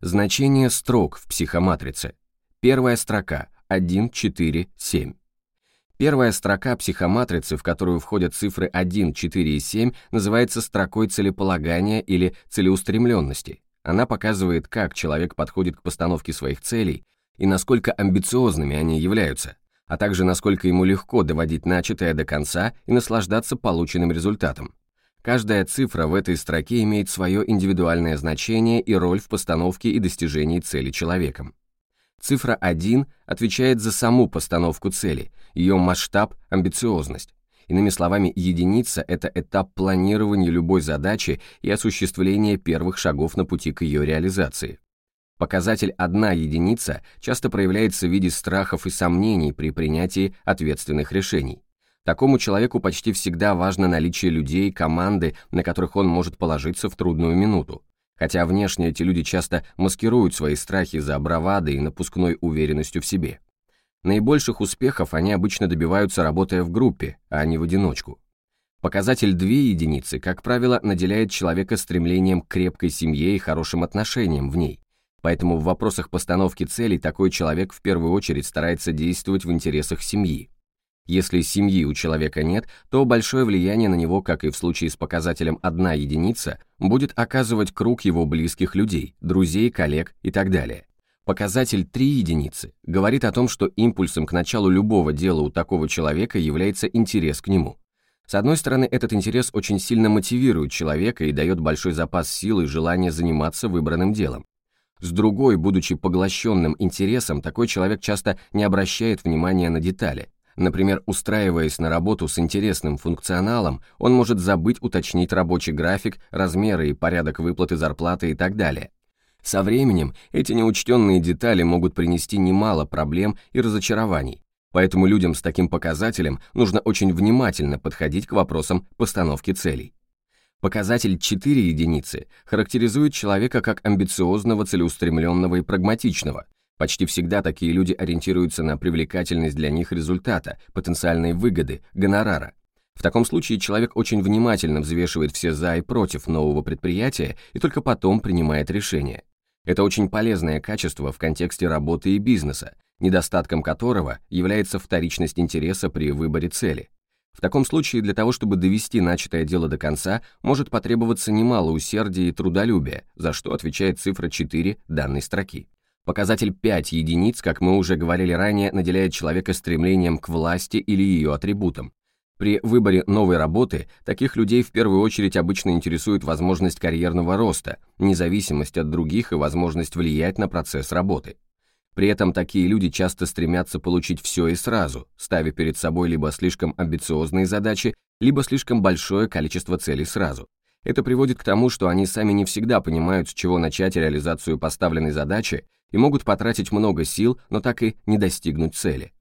Значение строк в психоматрице. Первая строка 1, 4, 7. Первая строка психоматрицы, в которую входят цифры 1, 4 и 7, называется строкой целеполагания или целеустремленности. Она показывает, как человек подходит к постановке своих целей и насколько амбициозными они являются, а также насколько ему легко доводить начатое до конца и наслаждаться полученным результатом. Каждая цифра в этой строке имеет свое индивидуальное значение и роль в постановке и достижении цели человеком. Цифра 1 отвечает за саму постановку цели, ее масштаб, амбициозность. Иными словами, единица – это этап планирования любой задачи и осуществления первых шагов на пути к ее реализации. Показатель «одна единица» часто проявляется в виде страхов и сомнений при принятии ответственных решений. Такому человеку почти всегда важно наличие людей, команды, на которых он может положиться в трудную минуту. Хотя внешне эти люди часто маскируют свои страхи за бравадой и напускной уверенностью в себе. Наибольших успехов они обычно добиваются, работая в группе, а не в одиночку. Показатель две единицы, как правило, наделяет человека стремлением к крепкой семье и хорошим отношениям в ней. Поэтому в вопросах постановки целей такой человек в первую очередь старается действовать в интересах семьи. Если семьи у человека нет, то большое влияние на него, как и в случае с показателем одна единица, будет оказывать круг его близких людей, друзей, коллег и так далее. Показатель 3 единицы говорит о том, что импульсом к началу любого дела у такого человека является интерес к нему. С одной стороны, этот интерес очень сильно мотивирует человека и дает большой запас сил и желания заниматься выбранным делом. С другой, будучи поглощенным интересом, такой человек часто не обращает внимания на детали, Например, устраиваясь на работу с интересным функционалом, он может забыть уточнить рабочий график, размеры и порядок выплаты зарплаты и так далее. Со временем эти неучтенные детали могут принести немало проблем и разочарований, поэтому людям с таким показателем нужно очень внимательно подходить к вопросам постановки целей. Показатель 4 единицы характеризует человека как амбициозного, целеустремленного и прагматичного, Почти всегда такие люди ориентируются на привлекательность для них результата, потенциальной выгоды, гонорара. В таком случае человек очень внимательно взвешивает все «за» и «против» нового предприятия и только потом принимает решение. Это очень полезное качество в контексте работы и бизнеса, недостатком которого является вторичность интереса при выборе цели. В таком случае для того, чтобы довести начатое дело до конца, может потребоваться немало усердия и трудолюбия, за что отвечает цифра 4 данной строки. Показатель 5 единиц, как мы уже говорили ранее, наделяет человека стремлением к власти или ее атрибутам. При выборе новой работы таких людей в первую очередь обычно интересует возможность карьерного роста, независимость от других и возможность влиять на процесс работы. При этом такие люди часто стремятся получить все и сразу, ставя перед собой либо слишком амбициозные задачи, либо слишком большое количество целей сразу. Это приводит к тому, что они сами не всегда понимают, с чего начать реализацию поставленной задачи и могут потратить много сил, но так и не достигнуть цели.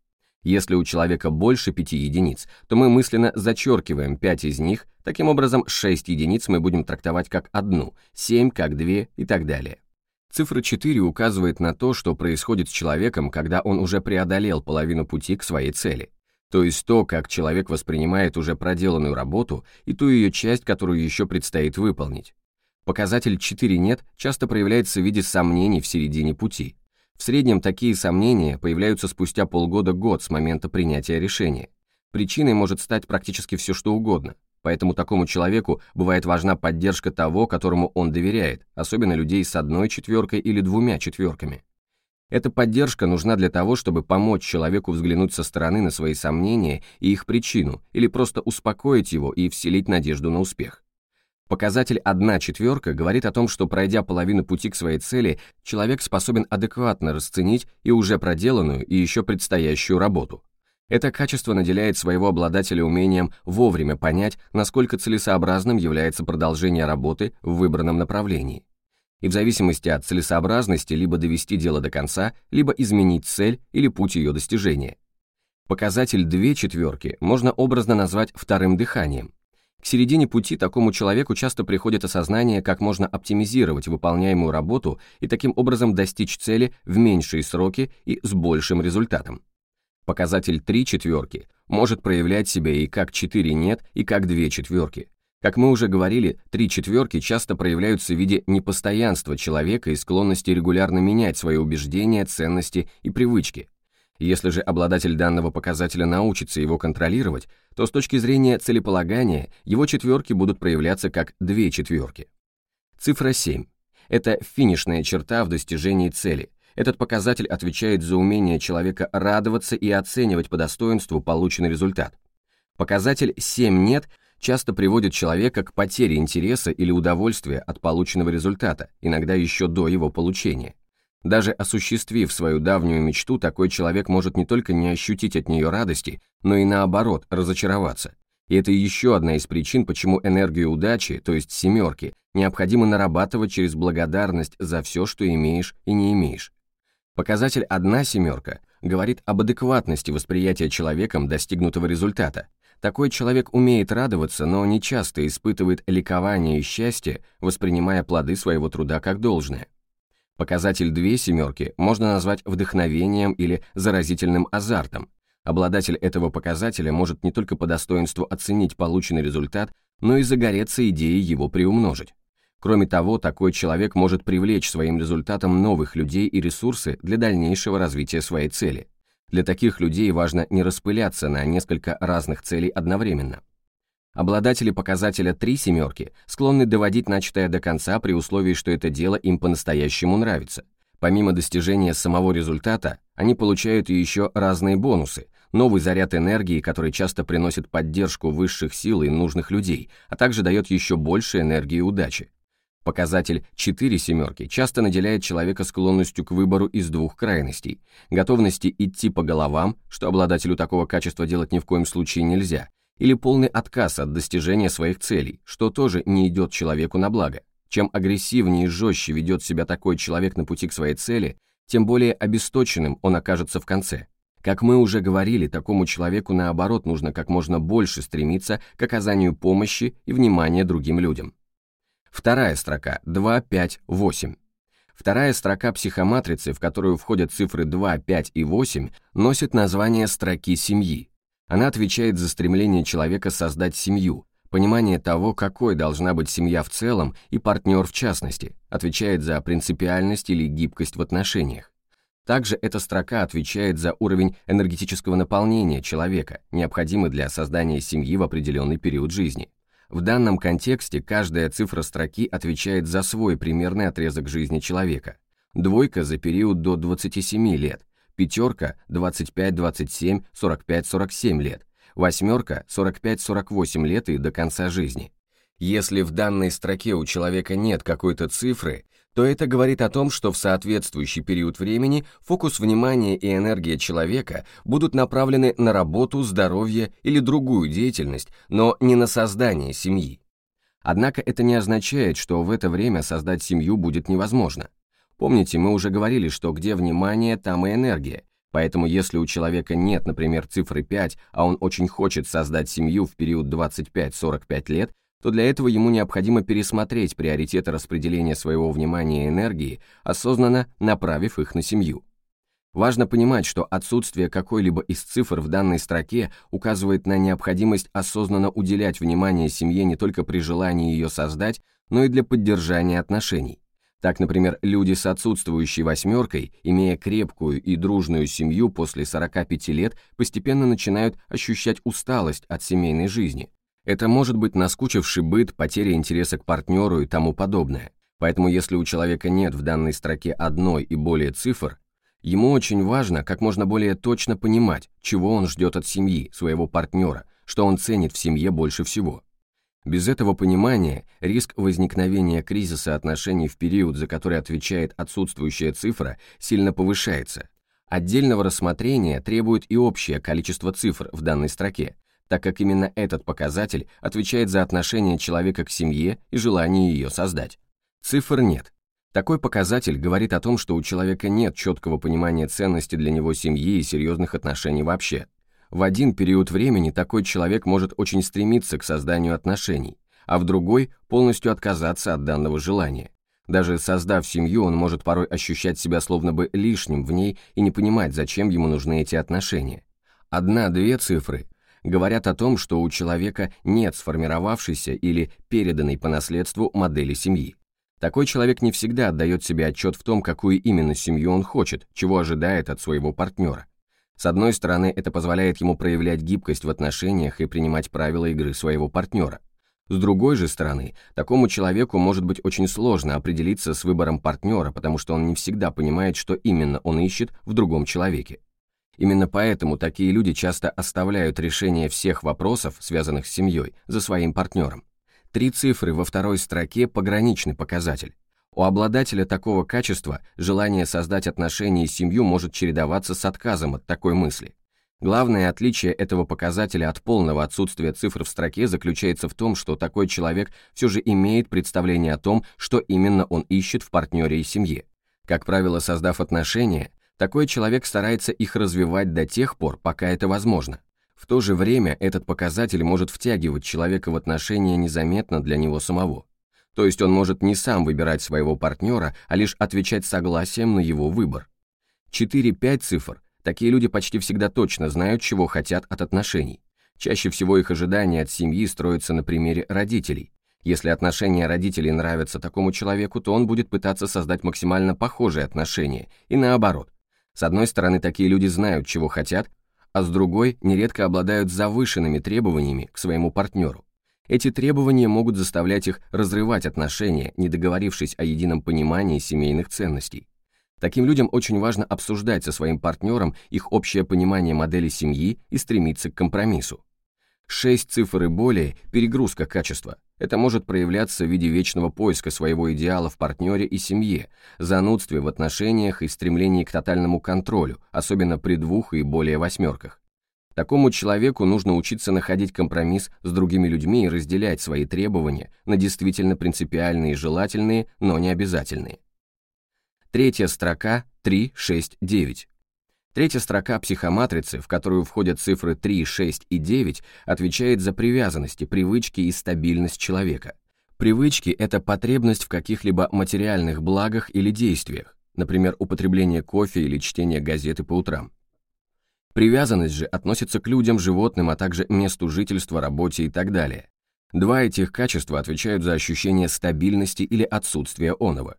Если у человека больше 5 единиц, то мы мысленно зачеркиваем 5 из них, таким образом 6 единиц мы будем трактовать как одну, 7 как 2 и так далее. Цифра 4 указывает на то, что происходит с человеком, когда он уже преодолел половину пути к своей цели. То есть то, как человек воспринимает уже проделанную работу и ту ее часть, которую еще предстоит выполнить. Показатель 4 «нет» часто проявляется в виде сомнений в середине пути. В среднем такие сомнения появляются спустя полгода-год с момента принятия решения. Причиной может стать практически все что угодно, поэтому такому человеку бывает важна поддержка того, которому он доверяет, особенно людей с одной четверкой или двумя четверками. Эта поддержка нужна для того, чтобы помочь человеку взглянуть со стороны на свои сомнения и их причину, или просто успокоить его и вселить надежду на успех. Показатель «одна четверка» говорит о том, что пройдя половину пути к своей цели, человек способен адекватно расценить и уже проделанную, и еще предстоящую работу. Это качество наделяет своего обладателя умением вовремя понять, насколько целесообразным является продолжение работы в выбранном направлении. И в зависимости от целесообразности либо довести дело до конца, либо изменить цель или путь ее достижения. Показатель две четверки можно образно назвать вторым дыханием. К середине пути такому человеку часто приходит осознание, как можно оптимизировать выполняемую работу и таким образом достичь цели в меньшие сроки и с большим результатом. Показатель 3 четверки может проявлять себя и как 4 нет, и как 2 четверки. Как мы уже говорили, три четверки часто проявляются в виде непостоянства человека и склонности регулярно менять свои убеждения, ценности и привычки. Если же обладатель данного показателя научится его контролировать, то с точки зрения целеполагания его четверки будут проявляться как две четверки. Цифра 7. Это финишная черта в достижении цели. Этот показатель отвечает за умение человека радоваться и оценивать по достоинству полученный результат. Показатель 7 «нет» часто приводит человека к потере интереса или удовольствия от полученного результата, иногда еще до его получения. Даже осуществив свою давнюю мечту, такой человек может не только не ощутить от нее радости, но и наоборот разочароваться. И это еще одна из причин, почему энергию удачи, то есть семерки, необходимо нарабатывать через благодарность за все, что имеешь и не имеешь. Показатель «одна семерка» говорит об адекватности восприятия человеком достигнутого результата, такой человек умеет радоваться, но не часто испытывает ликование и счастье, воспринимая плоды своего труда как должное. Показатель две семерки можно назвать вдохновением или заразительным азартом. Обладатель этого показателя может не только по достоинству оценить полученный результат, но и загореться идеей его приумножить. Кроме того, такой человек может привлечь своим результатом новых людей и ресурсы для дальнейшего развития своей цели. Для таких людей важно не распыляться на несколько разных целей одновременно. Обладатели показателя «три семерки» склонны доводить начатое до конца при условии, что это дело им по-настоящему нравится. Помимо достижения самого результата, они получают еще разные бонусы, новый заряд энергии, который часто приносит поддержку высших сил и нужных людей, а также дает еще больше энергии и удачи. Показатель 4 семерки часто наделяет человека склонностью к выбору из двух крайностей, готовности идти по головам, что обладателю такого качества делать ни в коем случае нельзя, или полный отказ от достижения своих целей, что тоже не идет человеку на благо. Чем агрессивнее и жестче ведет себя такой человек на пути к своей цели, тем более обесточенным он окажется в конце. Как мы уже говорили, такому человеку наоборот нужно как можно больше стремиться к оказанию помощи и внимания другим людям. Вторая строка 2, 5, 8. Вторая строка психоматрицы, в которую входят цифры 2, 5 и 8, носит название строки семьи. Она отвечает за стремление человека создать семью, понимание того, какой должна быть семья в целом и партнер в частности, отвечает за принципиальность или гибкость в отношениях. Также эта строка отвечает за уровень энергетического наполнения человека, необходимый для создания семьи в определенный период жизни. В данном контексте каждая цифра строки отвечает за свой примерный отрезок жизни человека. Двойка за период до 27 лет, пятерка 25, 27, 45, 47 лет, восьмерка 45, 48 лет и до конца жизни. Если в данной строке у человека нет какой-то цифры, то это говорит о том, что в соответствующий период времени фокус внимания и энергия человека будут направлены на работу, здоровье или другую деятельность, но не на создание семьи. Однако это не означает, что в это время создать семью будет невозможно. Помните, мы уже говорили, что где внимание, там и энергия, поэтому если у человека нет, например, цифры 5, а он очень хочет создать семью в период 25-45 лет, то для этого ему необходимо пересмотреть приоритеты распределения своего внимания и энергии, осознанно направив их на семью. Важно понимать, что отсутствие какой-либо из цифр в данной строке указывает на необходимость осознанно уделять внимание семье не только при желании ее создать, но и для поддержания отношений. Так, например, люди с отсутствующей восьмеркой, имея крепкую и дружную семью после 45 лет, постепенно начинают ощущать усталость от семейной жизни, это может быть наскучивший быт, потеря интереса к партнеру и тому подобное. Поэтому если у человека нет в данной строке одной и более цифр, ему очень важно как можно более точно понимать, чего он ждет от семьи, своего партнера, что он ценит в семье больше всего. Без этого понимания риск возникновения кризиса отношений в период, за который отвечает отсутствующая цифра, сильно повышается. Отдельного рассмотрения требует и общее количество цифр в данной строке, так как именно этот показатель отвечает за отношение человека к семье и желание ее создать. Цифр нет. Такой показатель говорит о том, что у человека нет четкого понимания ценности для него семьи и серьезных отношений вообще. В один период времени такой человек может очень стремиться к созданию отношений, а в другой полностью отказаться от данного желания. Даже создав семью, он может порой ощущать себя словно бы лишним в ней и не понимать, зачем ему нужны эти отношения. Одна-две цифры говорят о том, что у человека нет сформировавшейся или переданной по наследству модели семьи. Такой человек не всегда отдает себе отчет в том, какую именно семью он хочет, чего ожидает от своего партнера. С одной стороны, это позволяет ему проявлять гибкость в отношениях и принимать правила игры своего партнера. С другой же стороны, такому человеку может быть очень сложно определиться с выбором партнера, потому что он не всегда понимает, что именно он ищет в другом человеке. Именно поэтому такие люди часто оставляют решение всех вопросов, связанных с семьей, за своим партнером. Три цифры во второй строке – пограничный показатель. У обладателя такого качества желание создать отношения и семью может чередоваться с отказом от такой мысли. Главное отличие этого показателя от полного отсутствия цифр в строке заключается в том, что такой человек все же имеет представление о том, что именно он ищет в партнере и семье. Как правило, создав отношения, такой человек старается их развивать до тех пор, пока это возможно. В то же время этот показатель может втягивать человека в отношения незаметно для него самого. То есть он может не сам выбирать своего партнера, а лишь отвечать согласием на его выбор. 4-5 цифр Такие люди почти всегда точно знают, чего хотят от отношений. Чаще всего их ожидания от семьи строятся на примере родителей. Если отношения родителей нравятся такому человеку, то он будет пытаться создать максимально похожие отношения, и наоборот. С одной стороны, такие люди знают, чего хотят, а с другой нередко обладают завышенными требованиями к своему партнеру. Эти требования могут заставлять их разрывать отношения, не договорившись о едином понимании семейных ценностей. Таким людям очень важно обсуждать со своим партнером их общее понимание модели семьи и стремиться к компромиссу. Шесть цифр и более – перегрузка качества. Это может проявляться в виде вечного поиска своего идеала в партнере и семье, занудстве в отношениях и стремлении к тотальному контролю, особенно при двух и более восьмерках. Такому человеку нужно учиться находить компромисс с другими людьми и разделять свои требования на действительно принципиальные и желательные, но не обязательные. Третья строка 3, 6, 9. Третья строка психоматрицы, в которую входят цифры 3, 6 и 9, отвечает за привязанности, привычки и стабильность человека. Привычки – это потребность в каких-либо материальных благах или действиях, например, употребление кофе или чтение газеты по утрам. Привязанность же относится к людям, животным, а также месту жительства, работе и так далее. Два этих качества отвечают за ощущение стабильности или отсутствия оного.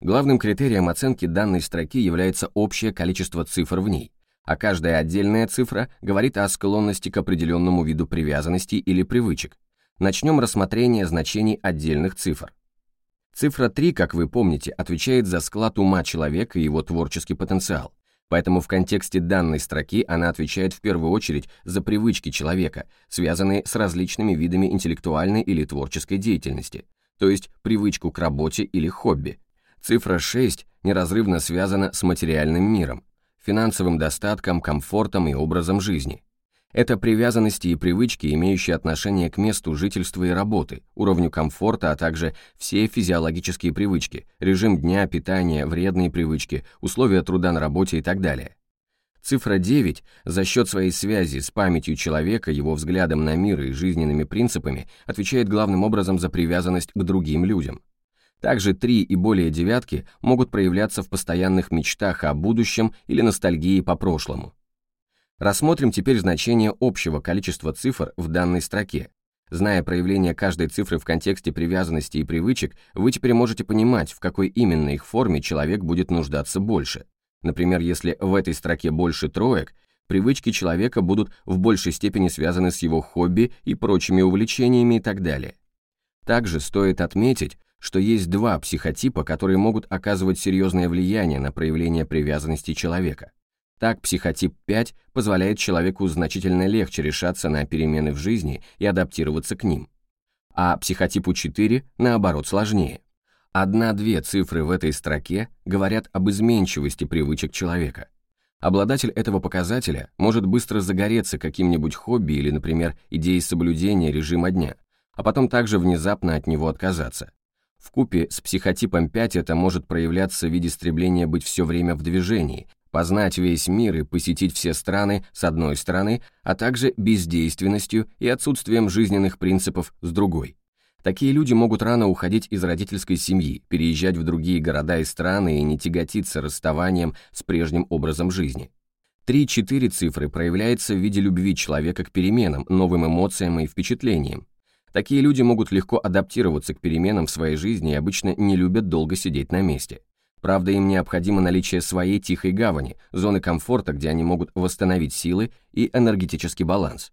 Главным критерием оценки данной строки является общее количество цифр в ней, а каждая отдельная цифра говорит о склонности к определенному виду привязанности или привычек. Начнем рассмотрение значений отдельных цифр. Цифра 3, как вы помните, отвечает за склад ума человека и его творческий потенциал. Поэтому в контексте данной строки она отвечает в первую очередь за привычки человека, связанные с различными видами интеллектуальной или творческой деятельности, то есть привычку к работе или хобби, Цифра 6 неразрывно связана с материальным миром, финансовым достатком, комфортом и образом жизни. Это привязанности и привычки, имеющие отношение к месту жительства и работы, уровню комфорта, а также все физиологические привычки, режим дня, питание, вредные привычки, условия труда на работе и так далее. Цифра 9 за счет своей связи с памятью человека, его взглядом на мир и жизненными принципами отвечает главным образом за привязанность к другим людям. Также три и более девятки могут проявляться в постоянных мечтах о будущем или ностальгии по прошлому. Рассмотрим теперь значение общего количества цифр в данной строке. Зная проявление каждой цифры в контексте привязанности и привычек, вы теперь можете понимать, в какой именно их форме человек будет нуждаться больше. Например, если в этой строке больше троек, привычки человека будут в большей степени связаны с его хобби и прочими увлечениями и так далее. Также стоит отметить, что есть два психотипа, которые могут оказывать серьезное влияние на проявление привязанности человека. Так, психотип 5 позволяет человеку значительно легче решаться на перемены в жизни и адаптироваться к ним. А психотипу 4, наоборот, сложнее. Одна-две цифры в этой строке говорят об изменчивости привычек человека. Обладатель этого показателя может быстро загореться каким-нибудь хобби или, например, идеей соблюдения режима дня, а потом также внезапно от него отказаться. В купе с психотипом 5 это может проявляться в виде стремления быть все время в движении, познать весь мир и посетить все страны с одной стороны, а также бездейственностью и отсутствием жизненных принципов с другой. Такие люди могут рано уходить из родительской семьи, переезжать в другие города и страны и не тяготиться расставанием с прежним образом жизни. 3-4 цифры проявляется в виде любви человека к переменам, новым эмоциям и впечатлениям. Такие люди могут легко адаптироваться к переменам в своей жизни и обычно не любят долго сидеть на месте. Правда, им необходимо наличие своей тихой гавани, зоны комфорта, где они могут восстановить силы и энергетический баланс.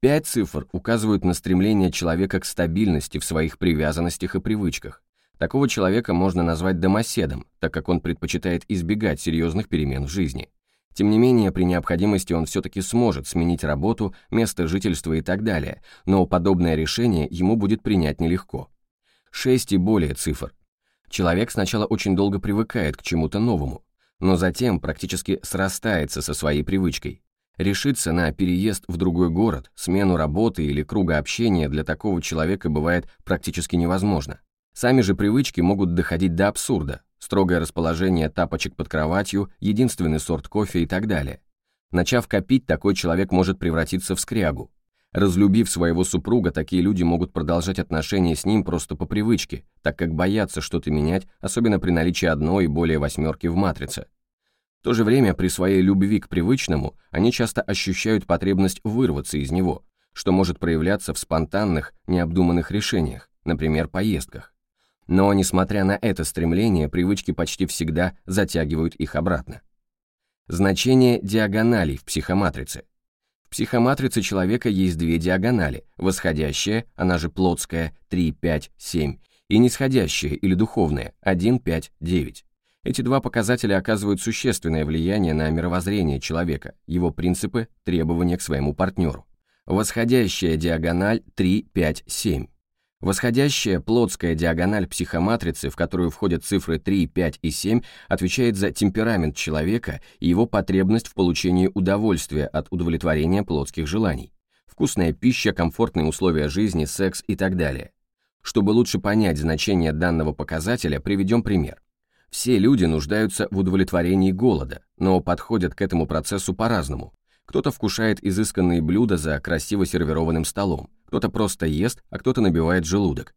Пять цифр указывают на стремление человека к стабильности в своих привязанностях и привычках. Такого человека можно назвать домоседом, так как он предпочитает избегать серьезных перемен в жизни. Тем не менее, при необходимости он все-таки сможет сменить работу, место жительства и так далее, но подобное решение ему будет принять нелегко. Шесть и более цифр. Человек сначала очень долго привыкает к чему-то новому, но затем практически срастается со своей привычкой. Решиться на переезд в другой город, смену работы или круга общения для такого человека бывает практически невозможно. Сами же привычки могут доходить до абсурда, строгое расположение тапочек под кроватью, единственный сорт кофе и так далее. Начав копить, такой человек может превратиться в скрягу. Разлюбив своего супруга, такие люди могут продолжать отношения с ним просто по привычке, так как боятся что-то менять, особенно при наличии одной и более восьмерки в матрице. В то же время при своей любви к привычному они часто ощущают потребность вырваться из него, что может проявляться в спонтанных, необдуманных решениях, например, поездках. Но, несмотря на это стремление, привычки почти всегда затягивают их обратно. Значение диагоналей в психоматрице. В психоматрице человека есть две диагонали, восходящая, она же плотская, 3, 5, 7, и нисходящая или духовная, 1, 5, 9. Эти два показателя оказывают существенное влияние на мировоззрение человека, его принципы, требования к своему партнеру. Восходящая диагональ 3, 5, 7 Восходящая плотская диагональ психоматрицы, в которую входят цифры 3, 5 и 7, отвечает за темперамент человека и его потребность в получении удовольствия от удовлетворения плотских желаний. Вкусная пища, комфортные условия жизни, секс и так далее. Чтобы лучше понять значение данного показателя, приведем пример. Все люди нуждаются в удовлетворении голода, но подходят к этому процессу по-разному. Кто-то вкушает изысканные блюда за красиво сервированным столом, кто-то просто ест, а кто-то набивает желудок.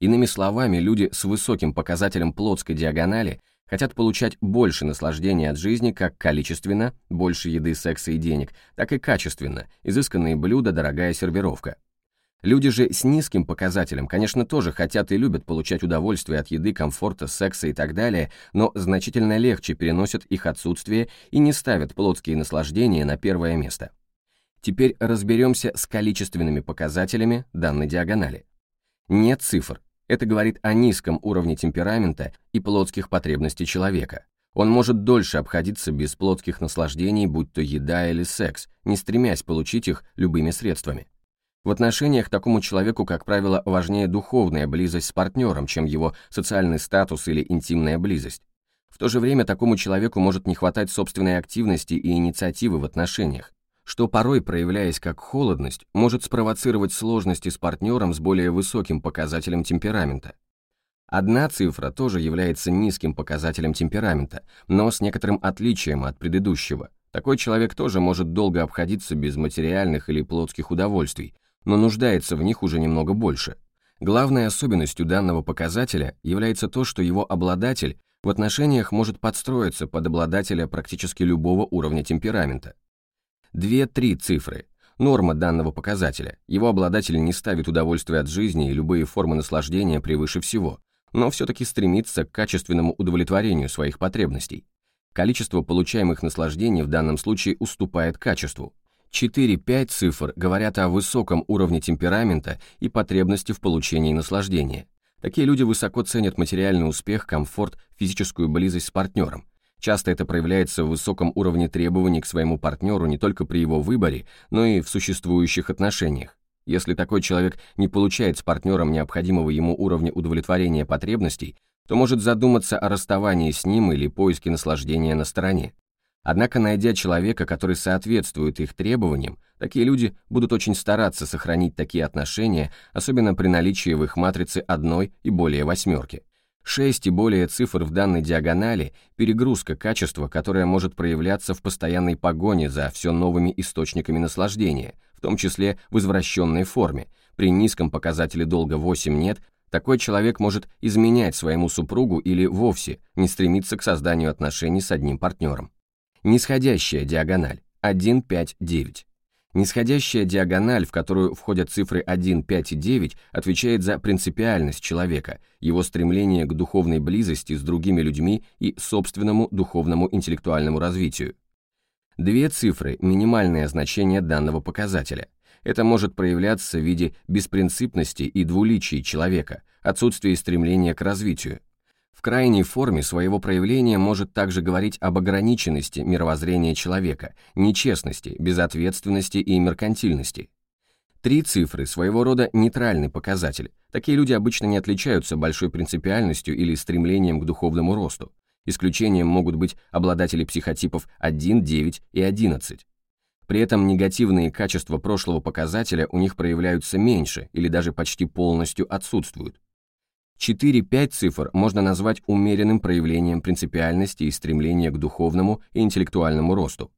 Иными словами, люди с высоким показателем плотской диагонали хотят получать больше наслаждения от жизни как количественно, больше еды, секса и денег, так и качественно, изысканные блюда, дорогая сервировка. Люди же с низким показателем, конечно, тоже хотят и любят получать удовольствие от еды, комфорта, секса и так далее, но значительно легче переносят их отсутствие и не ставят плотские наслаждения на первое место. Теперь разберемся с количественными показателями данной диагонали. Нет цифр. Это говорит о низком уровне темперамента и плотских потребностей человека. Он может дольше обходиться без плотских наслаждений, будь то еда или секс, не стремясь получить их любыми средствами. В отношениях такому человеку, как правило, важнее духовная близость с партнером, чем его социальный статус или интимная близость. В то же время такому человеку может не хватать собственной активности и инициативы в отношениях, что порой, проявляясь как холодность, может спровоцировать сложности с партнером с более высоким показателем темперамента. Одна цифра тоже является низким показателем темперамента, но с некоторым отличием от предыдущего. Такой человек тоже может долго обходиться без материальных или плотских удовольствий, но нуждается в них уже немного больше. Главной особенностью данного показателя является то, что его обладатель в отношениях может подстроиться под обладателя практически любого уровня темперамента. Две-три цифры. Норма данного показателя. Его обладатель не ставит удовольствие от жизни и любые формы наслаждения превыше всего, но все-таки стремится к качественному удовлетворению своих потребностей. Количество получаемых наслаждений в данном случае уступает качеству. 4-5 цифр говорят о высоком уровне темперамента и потребности в получении наслаждения. Такие люди высоко ценят материальный успех, комфорт, физическую близость с партнером. Часто это проявляется в высоком уровне требований к своему партнеру не только при его выборе, но и в существующих отношениях. Если такой человек не получает с партнером необходимого ему уровня удовлетворения потребностей, то может задуматься о расставании с ним или поиске наслаждения на стороне. Однако, найдя человека, который соответствует их требованиям, такие люди будут очень стараться сохранить такие отношения, особенно при наличии в их матрице одной и более восьмерки. Шесть и более цифр в данной диагонали – перегрузка качества, которая может проявляться в постоянной погоне за все новыми источниками наслаждения, в том числе в извращенной форме. При низком показателе долга 8 нет, такой человек может изменять своему супругу или вовсе не стремиться к созданию отношений с одним партнером. Нисходящая диагональ 1, 5, 9. Нисходящая диагональ, в которую входят цифры 1, 5 и 9, отвечает за принципиальность человека, его стремление к духовной близости с другими людьми и собственному духовному интеллектуальному развитию. Две цифры – минимальное значение данного показателя. Это может проявляться в виде беспринципности и двуличия человека, отсутствия стремления к развитию. В крайней форме своего проявления может также говорить об ограниченности мировоззрения человека, нечестности, безответственности и меркантильности. Три цифры – своего рода нейтральный показатель. Такие люди обычно не отличаются большой принципиальностью или стремлением к духовному росту. Исключением могут быть обладатели психотипов 1, 9 и 11. При этом негативные качества прошлого показателя у них проявляются меньше или даже почти полностью отсутствуют. 4-5 цифр можно назвать умеренным проявлением принципиальности и стремления к духовному и интеллектуальному росту.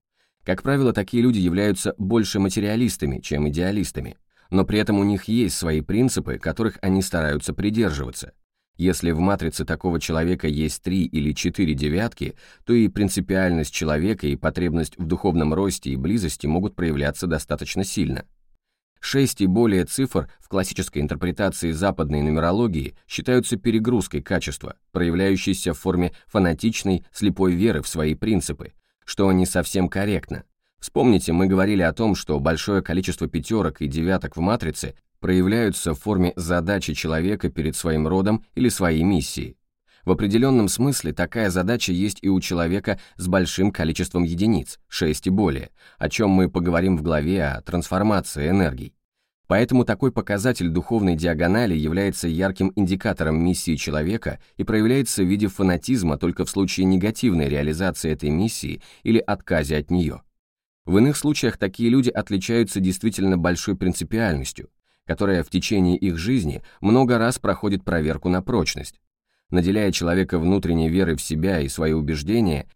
Как правило, такие люди являются больше материалистами, чем идеалистами, но при этом у них есть свои принципы, которых они стараются придерживаться. Если в матрице такого человека есть 3 или 4 девятки, то и принципиальность человека и потребность в духовном росте и близости могут проявляться достаточно сильно. Шесть и более цифр в классической интерпретации западной нумерологии считаются перегрузкой качества, проявляющейся в форме фанатичной, слепой веры в свои принципы, что не совсем корректно. Вспомните, мы говорили о том, что большое количество пятерок и девяток в матрице проявляются в форме задачи человека перед своим родом или своей миссией. В определенном смысле такая задача есть и у человека с большим количеством единиц, 6 и более, о чем мы поговорим в главе о трансформации энергий. Поэтому такой показатель духовной диагонали является ярким индикатором миссии человека и проявляется в виде фанатизма только в случае негативной реализации этой миссии или отказе от нее. В иных случаях такие люди отличаются действительно большой принципиальностью, которая в течение их жизни много раз проходит проверку на прочность, наделяя человека внутренней верой в себя и свои убеждения,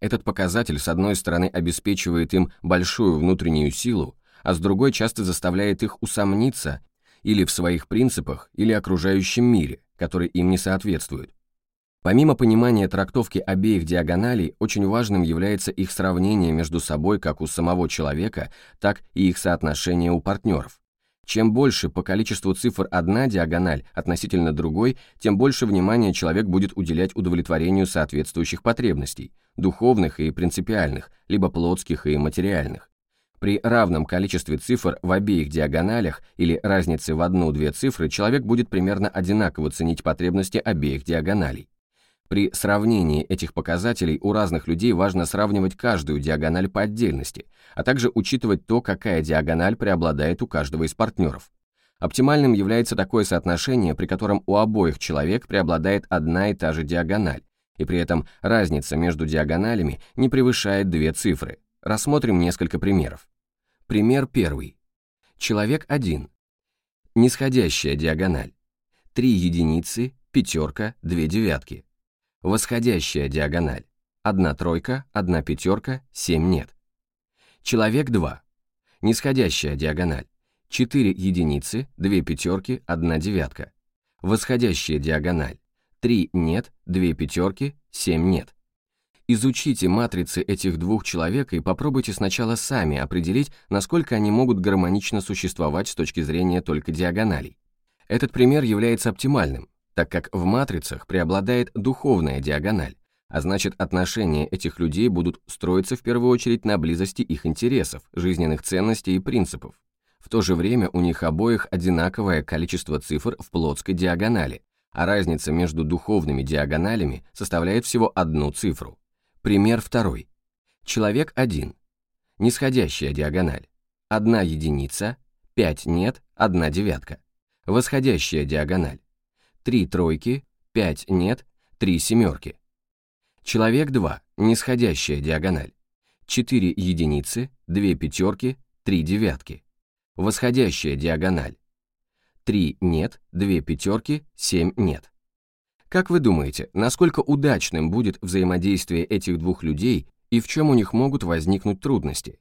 этот показатель, с одной стороны, обеспечивает им большую внутреннюю силу, а с другой часто заставляет их усомниться или в своих принципах, или окружающем мире, который им не соответствует. Помимо понимания трактовки обеих диагоналей, очень важным является их сравнение между собой как у самого человека, так и их соотношение у партнеров. Чем больше по количеству цифр одна диагональ относительно другой, тем больше внимания человек будет уделять удовлетворению соответствующих потребностей, духовных и принципиальных, либо плотских и материальных. При равном количестве цифр в обеих диагоналях или разнице в одну-две цифры человек будет примерно одинаково ценить потребности обеих диагоналей. При сравнении этих показателей у разных людей важно сравнивать каждую диагональ по отдельности, а также учитывать то, какая диагональ преобладает у каждого из партнеров. Оптимальным является такое соотношение, при котором у обоих человек преобладает одна и та же диагональ, и при этом разница между диагоналями не превышает две цифры. Рассмотрим несколько примеров. Пример первый. Человек 1. Нисходящая диагональ. Три единицы, пятерка, две девятки. Восходящая диагональ. Одна тройка, одна пятерка, семь нет. Человек 2. Нисходящая диагональ. 4 единицы, 2 пятерки, 1 девятка. Восходящая диагональ. 3 нет, 2 пятерки, 7 нет. Изучите матрицы этих двух человек и попробуйте сначала сами определить, насколько они могут гармонично существовать с точки зрения только диагоналей. Этот пример является оптимальным, так как в матрицах преобладает духовная диагональ, а значит отношения этих людей будут строиться в первую очередь на близости их интересов, жизненных ценностей и принципов. В то же время у них обоих одинаковое количество цифр в плотской диагонали, а разница между духовными диагоналями составляет всего одну цифру. Пример второй. Человек один. Нисходящая диагональ. Одна единица, пять нет, одна девятка. Восходящая диагональ три тройки, пять нет, три семерки. Человек 2, нисходящая диагональ. 4 единицы, 2 пятерки, 3 девятки. Восходящая диагональ. 3 нет, 2 пятерки, 7 нет. Как вы думаете, насколько удачным будет взаимодействие этих двух людей и в чем у них могут возникнуть трудности?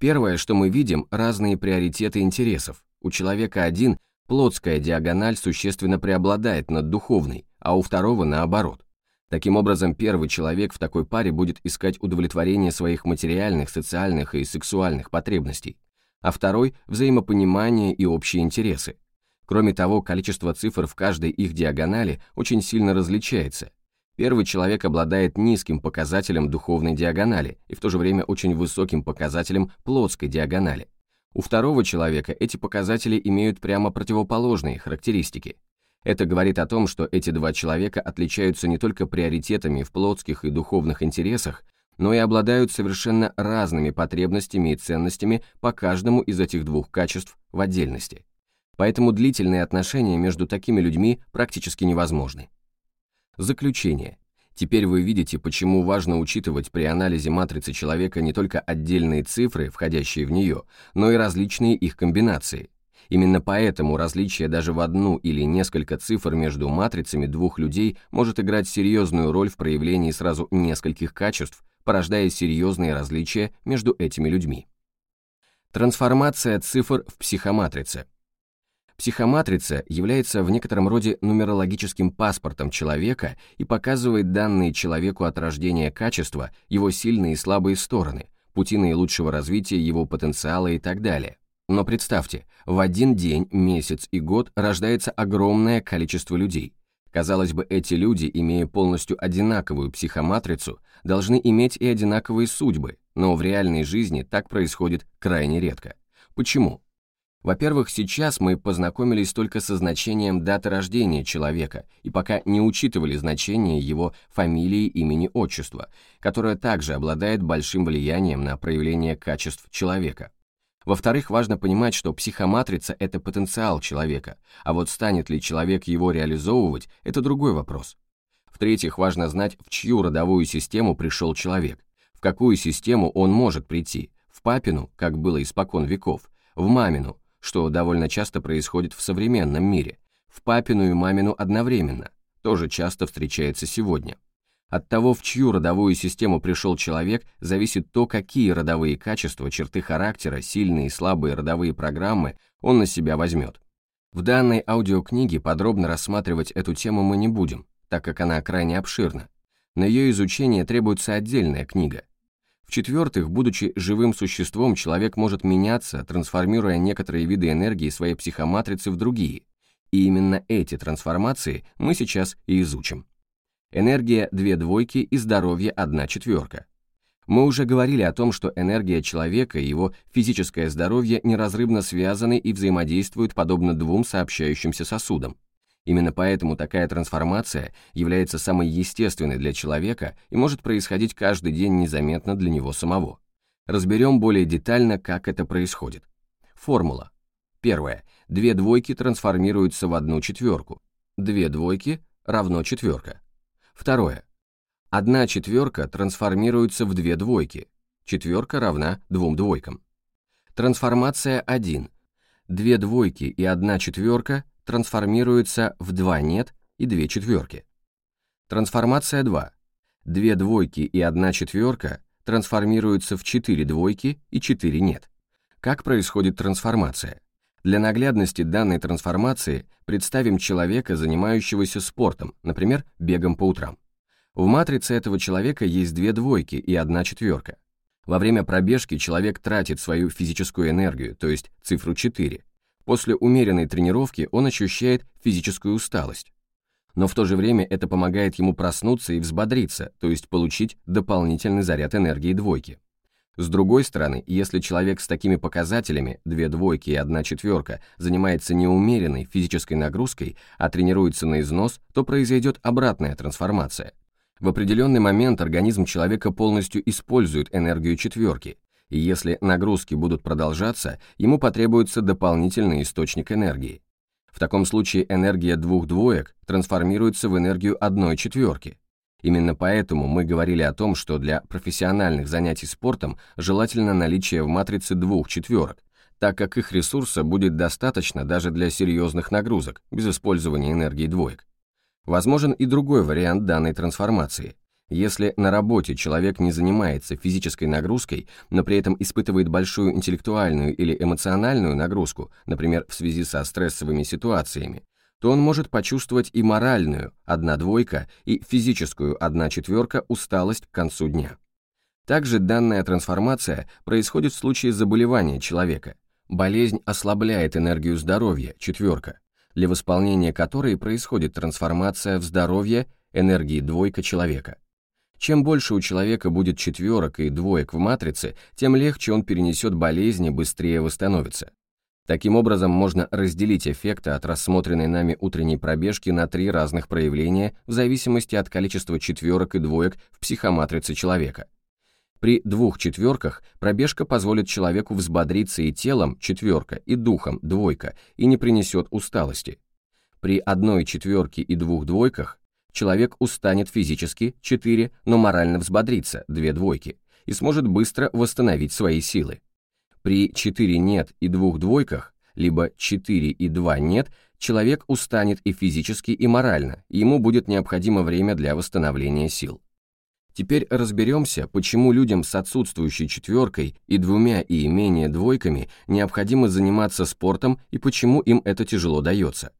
Первое, что мы видим, разные приоритеты интересов. У человека один Плотская диагональ существенно преобладает над духовной, а у второго наоборот. Таким образом, первый человек в такой паре будет искать удовлетворение своих материальных, социальных и сексуальных потребностей, а второй – взаимопонимание и общие интересы. Кроме того, количество цифр в каждой их диагонали очень сильно различается. Первый человек обладает низким показателем духовной диагонали и в то же время очень высоким показателем плотской диагонали. У второго человека эти показатели имеют прямо противоположные характеристики. Это говорит о том, что эти два человека отличаются не только приоритетами в плотских и духовных интересах, но и обладают совершенно разными потребностями и ценностями по каждому из этих двух качеств в отдельности. Поэтому длительные отношения между такими людьми практически невозможны. Заключение. Теперь вы видите, почему важно учитывать при анализе матрицы человека не только отдельные цифры, входящие в нее, но и различные их комбинации. Именно поэтому различие даже в одну или несколько цифр между матрицами двух людей может играть серьезную роль в проявлении сразу нескольких качеств, порождая серьезные различия между этими людьми. Трансформация цифр в психоматрице – Психоматрица является в некотором роде нумерологическим паспортом человека и показывает данные человеку от рождения качества, его сильные и слабые стороны, пути наилучшего развития его потенциала и так далее. Но представьте, в один день, месяц и год рождается огромное количество людей. Казалось бы, эти люди, имея полностью одинаковую психоматрицу, должны иметь и одинаковые судьбы, но в реальной жизни так происходит крайне редко. Почему? Во-первых, сейчас мы познакомились только со значением даты рождения человека и пока не учитывали значение его фамилии, имени, отчества, которое также обладает большим влиянием на проявление качеств человека. Во-вторых, важно понимать, что психоматрица – это потенциал человека, а вот станет ли человек его реализовывать – это другой вопрос. В-третьих, важно знать, в чью родовую систему пришел человек, в какую систему он может прийти, в папину, как было испокон веков, в мамину, что довольно часто происходит в современном мире, в папину и мамину одновременно, тоже часто встречается сегодня. От того, в чью родовую систему пришел человек, зависит то, какие родовые качества, черты характера, сильные и слабые родовые программы он на себя возьмет. В данной аудиокниге подробно рассматривать эту тему мы не будем, так как она крайне обширна. На ее изучение требуется отдельная книга, в-четвертых, будучи живым существом, человек может меняться, трансформируя некоторые виды энергии своей психоматрицы в другие. И именно эти трансформации мы сейчас и изучим. Энергия – две двойки и здоровье – одна четверка. Мы уже говорили о том, что энергия человека и его физическое здоровье неразрывно связаны и взаимодействуют подобно двум сообщающимся сосудам. Именно поэтому такая трансформация является самой естественной для человека и может происходить каждый день незаметно для него самого. Разберем более детально, как это происходит. Формула. Первое. Две двойки трансформируются в одну четверку. Две двойки равно четверка. Второе. Одна четверка трансформируется в две двойки. Четверка равна двум двойкам. Трансформация 1. Две двойки и одна четверка трансформируется в два «нет» и две четверки. Трансформация 2. Две двойки и одна четверка трансформируются в четыре двойки и четыре «нет». Как происходит трансформация? Для наглядности данной трансформации представим человека, занимающегося спортом, например, бегом по утрам. В матрице этого человека есть две двойки и одна четверка. Во время пробежки человек тратит свою физическую энергию, то есть цифру 4, После умеренной тренировки он ощущает физическую усталость. Но в то же время это помогает ему проснуться и взбодриться, то есть получить дополнительный заряд энергии двойки. С другой стороны, если человек с такими показателями, две двойки и одна четверка, занимается неумеренной физической нагрузкой, а тренируется на износ, то произойдет обратная трансформация. В определенный момент организм человека полностью использует энергию четверки, и если нагрузки будут продолжаться, ему потребуется дополнительный источник энергии. В таком случае энергия двух двоек трансформируется в энергию одной четверки. Именно поэтому мы говорили о том, что для профессиональных занятий спортом желательно наличие в матрице двух четверок, так как их ресурса будет достаточно даже для серьезных нагрузок, без использования энергии двоек. Возможен и другой вариант данной трансформации – если на работе человек не занимается физической нагрузкой, но при этом испытывает большую интеллектуальную или эмоциональную нагрузку, например, в связи со стрессовыми ситуациями, то он может почувствовать и моральную, одна двойка, и физическую, одна четверка, усталость к концу дня. Также данная трансформация происходит в случае заболевания человека. Болезнь ослабляет энергию здоровья, четверка, для восполнения которой происходит трансформация в здоровье энергии двойка человека. Чем больше у человека будет четверок и двоек в матрице, тем легче он перенесет болезни, быстрее восстановится. Таким образом, можно разделить эффекты от рассмотренной нами утренней пробежки на три разных проявления в зависимости от количества четверок и двоек в психоматрице человека. При двух четверках пробежка позволит человеку взбодриться и телом, четверка, и духом, двойка, и не принесет усталости. При одной четверке и двух двойках человек устанет физически, 4, но морально взбодрится, 2 двойки, и сможет быстро восстановить свои силы. При 4 нет и двух двойках, либо 4 и 2 нет, человек устанет и физически, и морально, и ему будет необходимо время для восстановления сил. Теперь разберемся, почему людям с отсутствующей четверкой и двумя и менее двойками необходимо заниматься спортом и почему им это тяжело дается.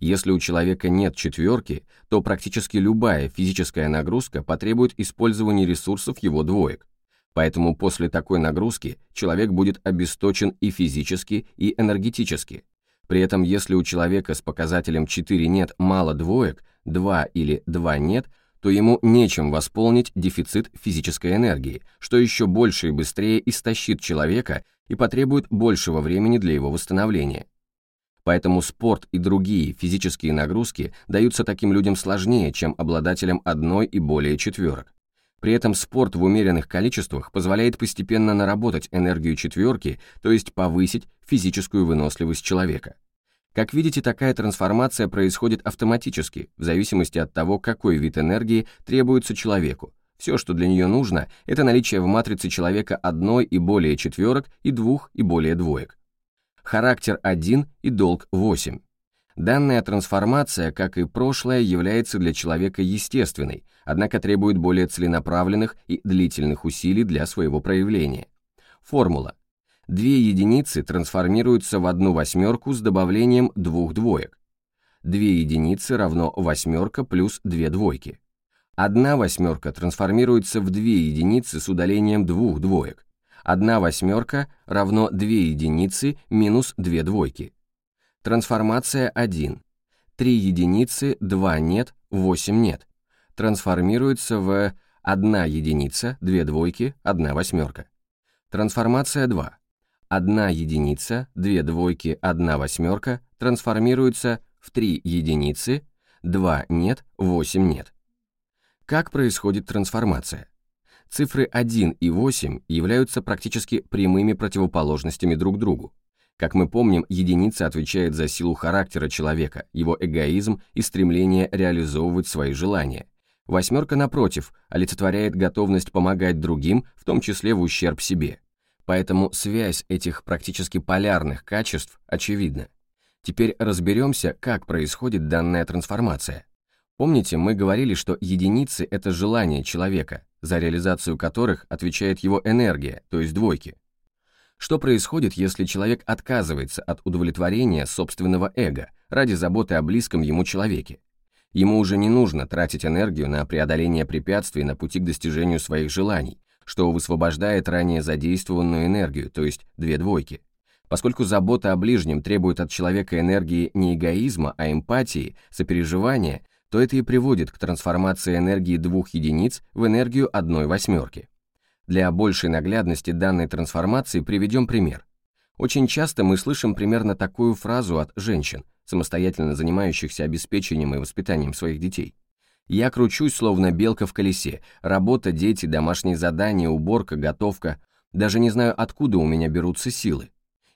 Если у человека нет четверки, то практически любая физическая нагрузка потребует использования ресурсов его двоек. Поэтому после такой нагрузки человек будет обесточен и физически, и энергетически. При этом если у человека с показателем 4 нет мало двоек, 2 или 2 нет, то ему нечем восполнить дефицит физической энергии, что еще больше и быстрее истощит человека и потребует большего времени для его восстановления. Поэтому спорт и другие физические нагрузки даются таким людям сложнее, чем обладателям одной и более четверок. При этом спорт в умеренных количествах позволяет постепенно наработать энергию четверки, то есть повысить физическую выносливость человека. Как видите, такая трансформация происходит автоматически, в зависимости от того, какой вид энергии требуется человеку. Все, что для нее нужно, это наличие в матрице человека одной и более четверок и двух и более двоек характер 1 и долг 8. Данная трансформация, как и прошлое, является для человека естественной, однако требует более целенаправленных и длительных усилий для своего проявления. Формула. Две единицы трансформируются в одну восьмерку с добавлением двух двоек. Две единицы равно восьмерка плюс две двойки. Одна восьмерка трансформируется в две единицы с удалением двух двоек. 1 восьмерка равно 2 единицы минус 2 двойки. Трансформация 1. 3 единицы, 2 нет, 8 нет. Трансформируется в 1 единица, 2 двойки, 1 восьмерка. Трансформация 2. 1 единица, 2 двойки, 1 восьмерка трансформируется в 3 единицы, 2 нет, 8 нет. Как происходит трансформация? Цифры 1 и 8 являются практически прямыми противоположностями друг другу. Как мы помним, единица отвечает за силу характера человека, его эгоизм и стремление реализовывать свои желания. Восьмерка, напротив, олицетворяет готовность помогать другим, в том числе в ущерб себе. Поэтому связь этих практически полярных качеств очевидна. Теперь разберемся, как происходит данная трансформация. Помните, мы говорили, что единицы — это желание человека, за реализацию которых отвечает его энергия, то есть двойки. Что происходит, если человек отказывается от удовлетворения собственного эго ради заботы о близком ему человеке? Ему уже не нужно тратить энергию на преодоление препятствий на пути к достижению своих желаний, что высвобождает ранее задействованную энергию, то есть две двойки. Поскольку забота о ближнем требует от человека энергии не эгоизма, а эмпатии, сопереживания, то это и приводит к трансформации энергии двух единиц в энергию одной восьмерки. Для большей наглядности данной трансформации приведем пример. Очень часто мы слышим примерно такую фразу от женщин, самостоятельно занимающихся обеспечением и воспитанием своих детей. «Я кручусь, словно белка в колесе. Работа, дети, домашние задания, уборка, готовка. Даже не знаю, откуда у меня берутся силы.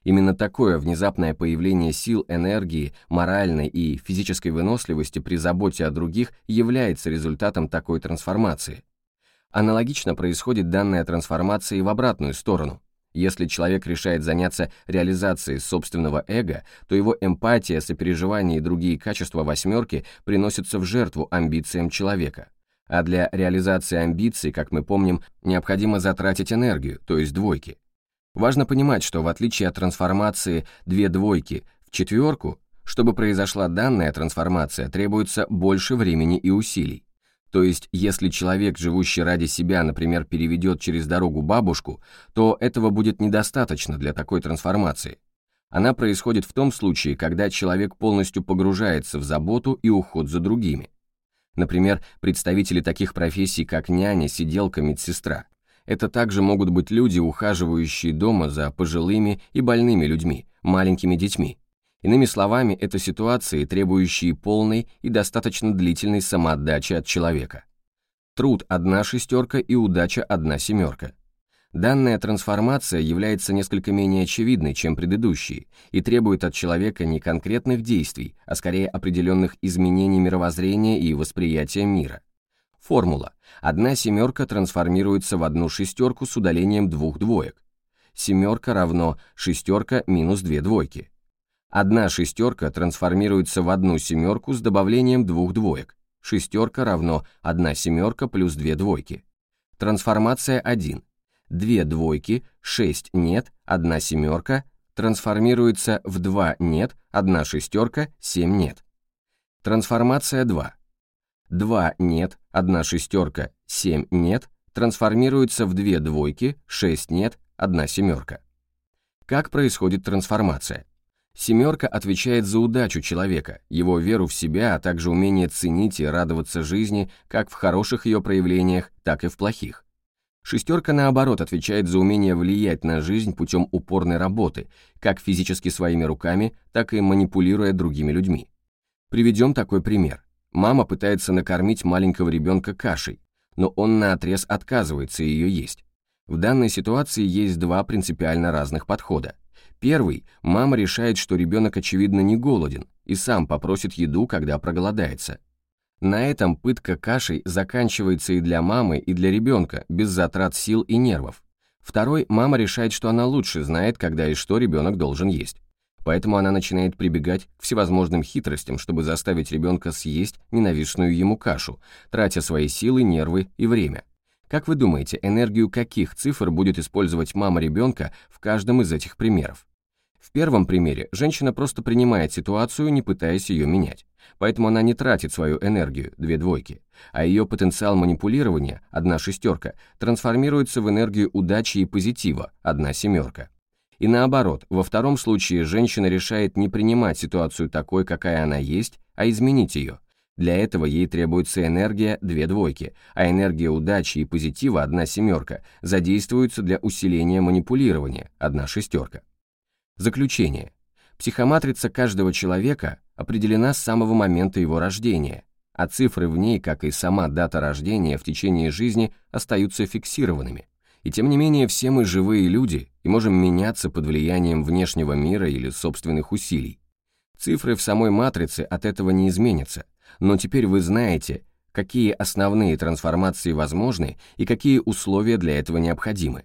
Именно такое внезапное появление сил, энергии, моральной и физической выносливости при заботе о других является результатом такой трансформации. Аналогично происходит данная трансформация и в обратную сторону. Если человек решает заняться реализацией собственного эго, то его эмпатия, сопереживание и другие качества восьмерки приносятся в жертву амбициям человека. А для реализации амбиций, как мы помним, необходимо затратить энергию, то есть двойки. Важно понимать, что в отличие от трансформации две двойки в четверку, Чтобы произошла данная трансформация, требуется больше времени и усилий. То есть, если человек, живущий ради себя, например, переведет через дорогу бабушку, то этого будет недостаточно для такой трансформации. Она происходит в том случае, когда человек полностью погружается в заботу и уход за другими. Например, представители таких профессий, как няня, сиделка, медсестра. Это также могут быть люди, ухаживающие дома за пожилыми и больными людьми, маленькими детьми. Иными словами, это ситуации, требующие полной и достаточно длительной самоотдачи от человека. Труд – одна шестерка и удача – одна семерка. Данная трансформация является несколько менее очевидной, чем предыдущие, и требует от человека не конкретных действий, а скорее определенных изменений мировоззрения и восприятия мира. Формула. Одна семерка трансформируется в одну шестерку с удалением двух двоек. Семерка равно шестерка минус две двойки. Одна шестерка трансформируется в одну семерку с добавлением двух двоек. Шестерка равно одна семерка плюс две двойки. Трансформация 1. Две двойки, 6 нет, одна семерка, трансформируется в 2 нет, одна шестерка, 7 нет. Трансформация 2. 2 нет, одна шестерка, 7 нет, трансформируется в две двойки, 6 нет, одна семерка. Как происходит трансформация? Семерка отвечает за удачу человека, его веру в себя, а также умение ценить и радоваться жизни как в хороших ее проявлениях, так и в плохих. Шестерка, наоборот, отвечает за умение влиять на жизнь путем упорной работы, как физически своими руками, так и манипулируя другими людьми. Приведем такой пример. Мама пытается накормить маленького ребенка кашей, но он наотрез отказывается ее есть. В данной ситуации есть два принципиально разных подхода. Первый, мама решает, что ребенок очевидно не голоден и сам попросит еду, когда проголодается. На этом пытка кашей заканчивается и для мамы, и для ребенка, без затрат сил и нервов. Второй, мама решает, что она лучше знает, когда и что ребенок должен есть. Поэтому она начинает прибегать к всевозможным хитростям, чтобы заставить ребенка съесть ненавистную ему кашу, тратя свои силы, нервы и время. Как вы думаете, энергию каких цифр будет использовать мама ребенка в каждом из этих примеров? В первом примере женщина просто принимает ситуацию, не пытаясь ее менять. Поэтому она не тратит свою энергию, две двойки, а ее потенциал манипулирования, одна шестерка, трансформируется в энергию удачи и позитива, одна семерка. И наоборот, во втором случае женщина решает не принимать ситуацию такой, какая она есть, а изменить ее. Для этого ей требуется энергия две двойки, а энергия удачи и позитива, одна семерка, задействуется для усиления манипулирования, одна шестерка. Заключение. Психоматрица каждого человека определена с самого момента его рождения, а цифры в ней, как и сама дата рождения в течение жизни, остаются фиксированными. И тем не менее все мы живые люди и можем меняться под влиянием внешнего мира или собственных усилий. Цифры в самой матрице от этого не изменятся, но теперь вы знаете, какие основные трансформации возможны и какие условия для этого необходимы.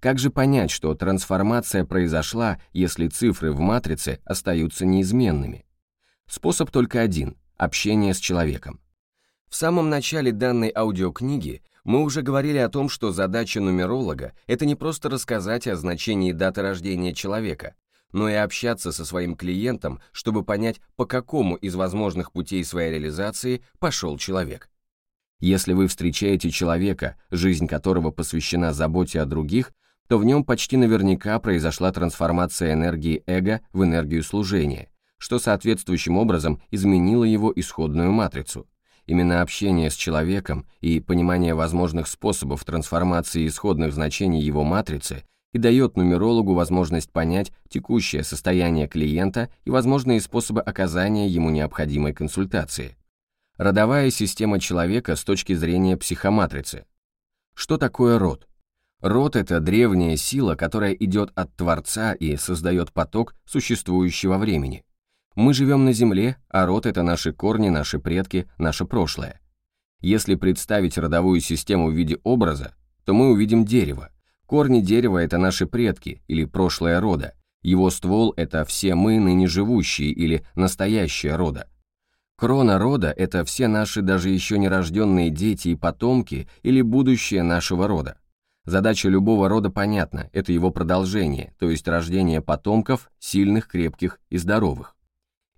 Как же понять, что трансформация произошла, если цифры в матрице остаются неизменными? Способ только один – общение с человеком. В самом начале данной аудиокниги мы уже говорили о том, что задача нумеролога – это не просто рассказать о значении даты рождения человека, но и общаться со своим клиентом, чтобы понять, по какому из возможных путей своей реализации пошел человек. Если вы встречаете человека, жизнь которого посвящена заботе о других, то в нем почти наверняка произошла трансформация энергии эго в энергию служения, что соответствующим образом изменило его исходную матрицу. Именно общение с человеком и понимание возможных способов трансформации исходных значений его матрицы и дает нумерологу возможность понять текущее состояние клиента и возможные способы оказания ему необходимой консультации. Родовая система человека с точки зрения психоматрицы. Что такое род? Род — это древняя сила, которая идет от Творца и создает поток существующего времени. Мы живем на Земле, а род — это наши корни, наши предки, наше прошлое. Если представить родовую систему в виде образа, то мы увидим дерево. Корни дерева — это наши предки или прошлое рода. Его ствол — это все мы, ныне живущие или настоящее рода. Крона рода — это все наши даже еще нерожденные дети и потомки или будущее нашего рода. Задача любого рода понятна, это его продолжение, то есть рождение потомков, сильных, крепких и здоровых.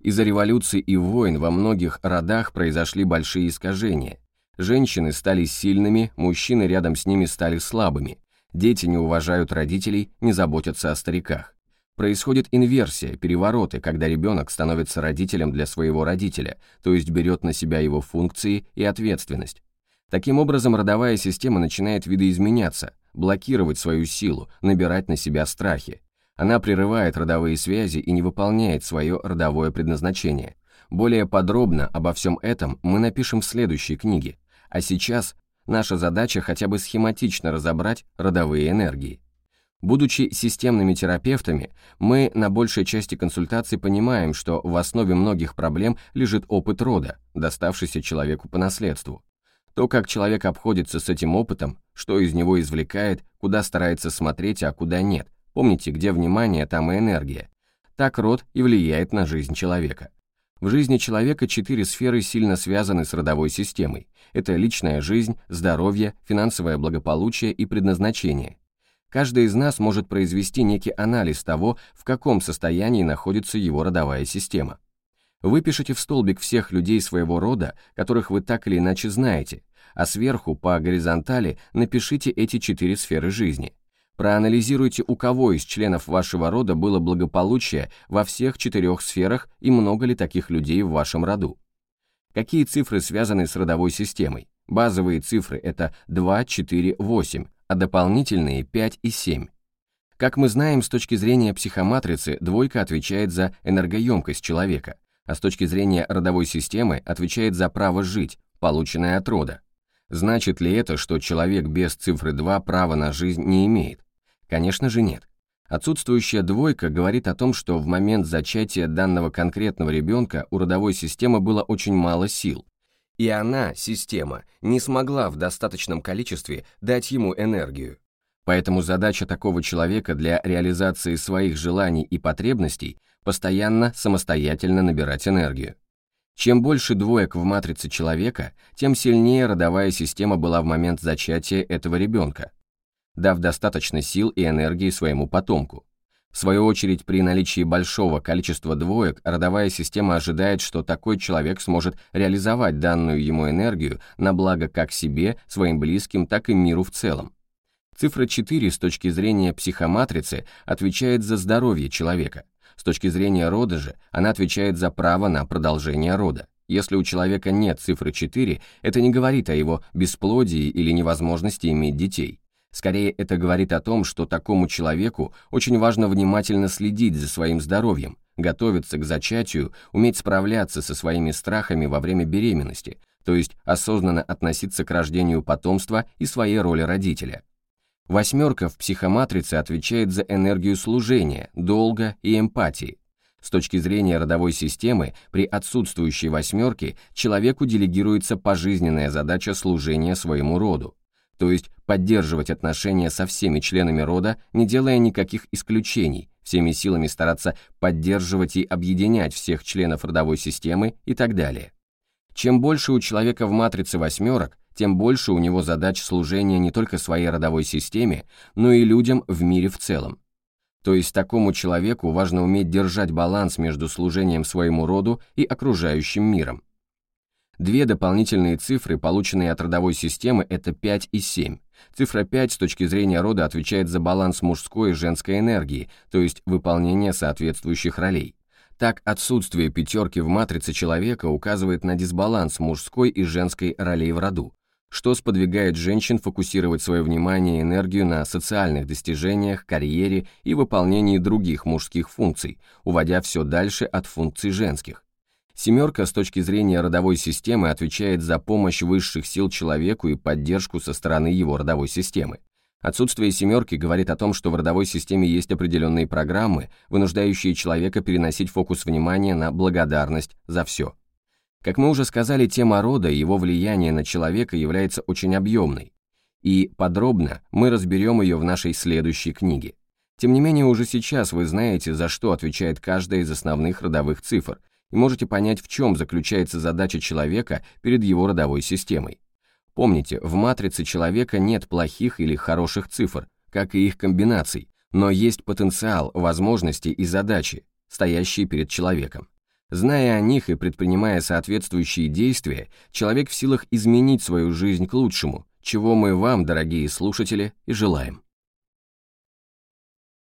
Из-за революций и войн во многих родах произошли большие искажения. Женщины стали сильными, мужчины рядом с ними стали слабыми, дети не уважают родителей, не заботятся о стариках. Происходит инверсия, перевороты, когда ребенок становится родителем для своего родителя, то есть берет на себя его функции и ответственность. Таким образом, родовая система начинает видоизменяться, блокировать свою силу, набирать на себя страхи. Она прерывает родовые связи и не выполняет свое родовое предназначение. Более подробно обо всем этом мы напишем в следующей книге. А сейчас наша задача хотя бы схематично разобрать родовые энергии. Будучи системными терапевтами, мы на большей части консультаций понимаем, что в основе многих проблем лежит опыт рода, доставшийся человеку по наследству. То, как человек обходится с этим опытом, что из него извлекает, куда старается смотреть, а куда нет – Помните, где внимание, там и энергия. Так род и влияет на жизнь человека. В жизни человека четыре сферы сильно связаны с родовой системой. Это личная жизнь, здоровье, финансовое благополучие и предназначение. Каждый из нас может произвести некий анализ того, в каком состоянии находится его родовая система. Выпишите в столбик всех людей своего рода, которых вы так или иначе знаете, а сверху по горизонтали напишите эти четыре сферы жизни. Проанализируйте, у кого из членов вашего рода было благополучие во всех четырех сферах и много ли таких людей в вашем роду. Какие цифры связаны с родовой системой? Базовые цифры – это 2, 4, 8, а дополнительные 5 и 7. Как мы знаем, с точки зрения психоматрицы, двойка отвечает за энергоемкость человека, а с точки зрения родовой системы отвечает за право жить, полученное от рода. Значит ли это, что человек без цифры 2 права на жизнь не имеет? Конечно же нет. Отсутствующая двойка говорит о том, что в момент зачатия данного конкретного ребенка у родовой системы было очень мало сил, и она, система, не смогла в достаточном количестве дать ему энергию. Поэтому задача такого человека для реализации своих желаний и потребностей постоянно самостоятельно набирать энергию. Чем больше двоек в матрице человека, тем сильнее родовая система была в момент зачатия этого ребенка дав достаточно сил и энергии своему потомку. В свою очередь, при наличии большого количества двоек, родовая система ожидает, что такой человек сможет реализовать данную ему энергию на благо как себе, своим близким, так и миру в целом. Цифра 4 с точки зрения психоматрицы отвечает за здоровье человека. С точки зрения рода же, она отвечает за право на продолжение рода. Если у человека нет цифры 4, это не говорит о его бесплодии или невозможности иметь детей. Скорее, это говорит о том, что такому человеку очень важно внимательно следить за своим здоровьем, готовиться к зачатию, уметь справляться со своими страхами во время беременности, то есть осознанно относиться к рождению потомства и своей роли родителя. Восьмерка в психоматрице отвечает за энергию служения, долга и эмпатии. С точки зрения родовой системы, при отсутствующей восьмерке человеку делегируется пожизненная задача служения своему роду то есть поддерживать отношения со всеми членами рода, не делая никаких исключений, всеми силами стараться поддерживать и объединять всех членов родовой системы и так далее. Чем больше у человека в матрице восьмерок, тем больше у него задач служения не только своей родовой системе, но и людям в мире в целом. То есть такому человеку важно уметь держать баланс между служением своему роду и окружающим миром. Две дополнительные цифры, полученные от родовой системы, это 5 и 7. Цифра 5 с точки зрения рода отвечает за баланс мужской и женской энергии, то есть выполнение соответствующих ролей. Так, отсутствие пятерки в матрице человека указывает на дисбаланс мужской и женской ролей в роду, что сподвигает женщин фокусировать свое внимание и энергию на социальных достижениях, карьере и выполнении других мужских функций, уводя все дальше от функций женских. Семерка с точки зрения родовой системы отвечает за помощь высших сил человеку и поддержку со стороны его родовой системы. Отсутствие семерки говорит о том, что в родовой системе есть определенные программы, вынуждающие человека переносить фокус внимания на благодарность за все. Как мы уже сказали, тема рода и его влияние на человека является очень объемной, и подробно мы разберем ее в нашей следующей книге. Тем не менее, уже сейчас вы знаете, за что отвечает каждая из основных родовых цифр, и можете понять, в чем заключается задача человека перед его родовой системой. Помните, в матрице человека нет плохих или хороших цифр, как и их комбинаций, но есть потенциал, возможности и задачи, стоящие перед человеком. Зная о них и предпринимая соответствующие действия, человек в силах изменить свою жизнь к лучшему, чего мы вам, дорогие слушатели, и желаем.